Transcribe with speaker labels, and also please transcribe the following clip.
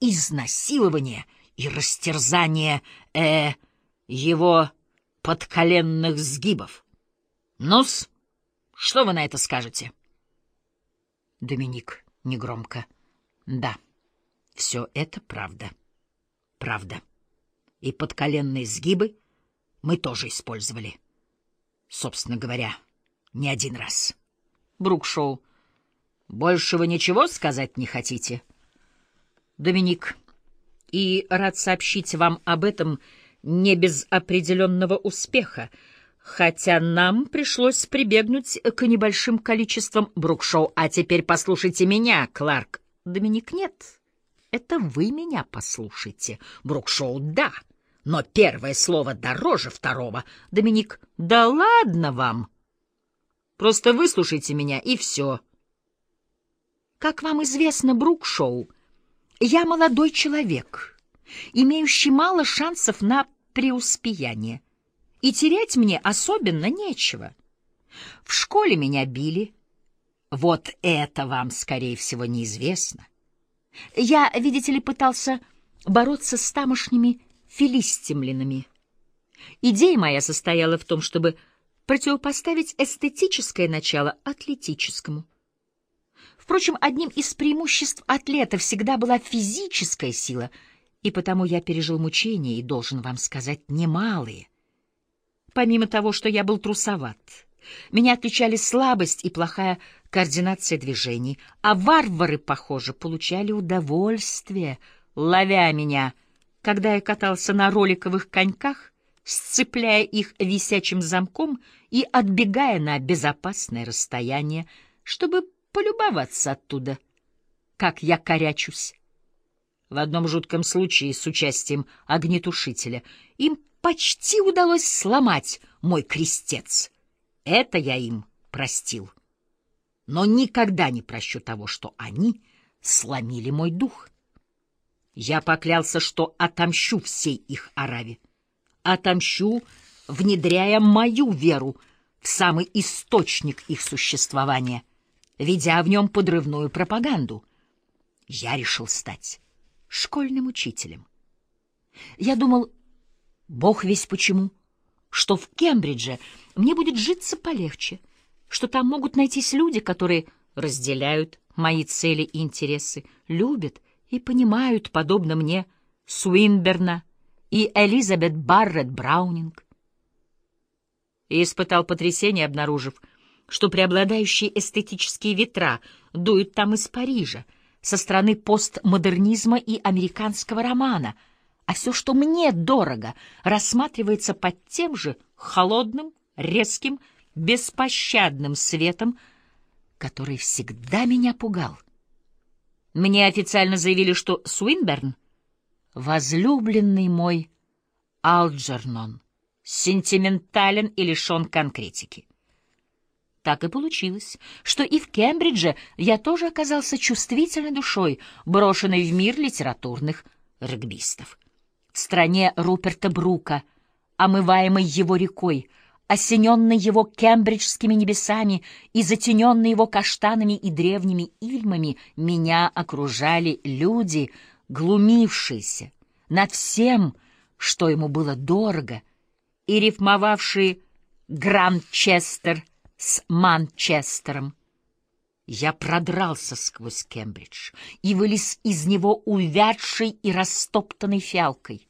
Speaker 1: изнасилование и растерзание, э, его подколенных сгибов. Ну-с, что вы на это скажете? Доминик негромко. Да, все это правда. Правда. И подколенные сгибы мы тоже использовали. Собственно говоря, не один раз. Брукшоу. Больше вы ничего сказать не хотите? Доминик. И рад сообщить вам об этом не без определенного успеха, хотя нам пришлось прибегнуть к небольшим количествам Брукшоу. А теперь послушайте меня, Кларк. Доминик, нет. Это вы меня послушайте. Брукшоу, да. Но первое слово дороже второго. Доминик, да ладно вам. Просто выслушайте меня, и все. Как вам известно, Брукшоу, я молодой человек, имеющий мало шансов на преуспеяние, и терять мне особенно нечего. В школе меня били. Вот это вам, скорее всего, неизвестно. Я, видите ли, пытался бороться с тамошними филистимлянами. Идея моя состояла в том, чтобы противопоставить эстетическое начало атлетическому. Впрочем, одним из преимуществ атлета всегда была физическая сила, и потому я пережил мучения и должен вам сказать немалые. Помимо того, что я был трусоват, меня отличали слабость и плохая координация движений, а варвары, похоже, получали удовольствие, ловя меня, когда я катался на роликовых коньках, сцепляя их висячим замком и отбегая на безопасное расстояние, чтобы полюбоваться оттуда, как я корячусь. В одном жутком случае с участием огнетушителя им почти удалось сломать мой крестец. Это я им простил. Но никогда не прощу того, что они сломили мой дух. Я поклялся, что отомщу всей их ораве. Отомщу, внедряя мою веру в самый источник их существования, ведя в нем подрывную пропаганду. Я решил стать школьным учителем. Я думал, бог весь почему, что в Кембридже мне будет житься полегче, что там могут найтись люди, которые разделяют мои цели и интересы, любят и понимают, подобно мне, Суинберна и Элизабет Барретт Браунинг. И испытал потрясение, обнаружив, что преобладающие эстетические ветра дуют там из Парижа, со стороны постмодернизма и американского романа, а все, что мне дорого, рассматривается под тем же холодным, резким, беспощадным светом, который всегда меня пугал. Мне официально заявили, что Суинберн — возлюбленный мой Алджернон, сентиментален и лишен конкретики. Так и получилось, что и в Кембридже я тоже оказался чувствительной душой, брошенной в мир литературных регбистов. В стране Руперта Брука, омываемой его рекой, осененный его кембриджскими небесами и затененный его каштанами и древними ильмами, меня окружали люди, глумившиеся над всем, что ему было дорого, и рифмовавшие Гранчестер с Манчестером. Я продрался сквозь Кембридж и вылез из него увядшей и растоптанной фиалкой.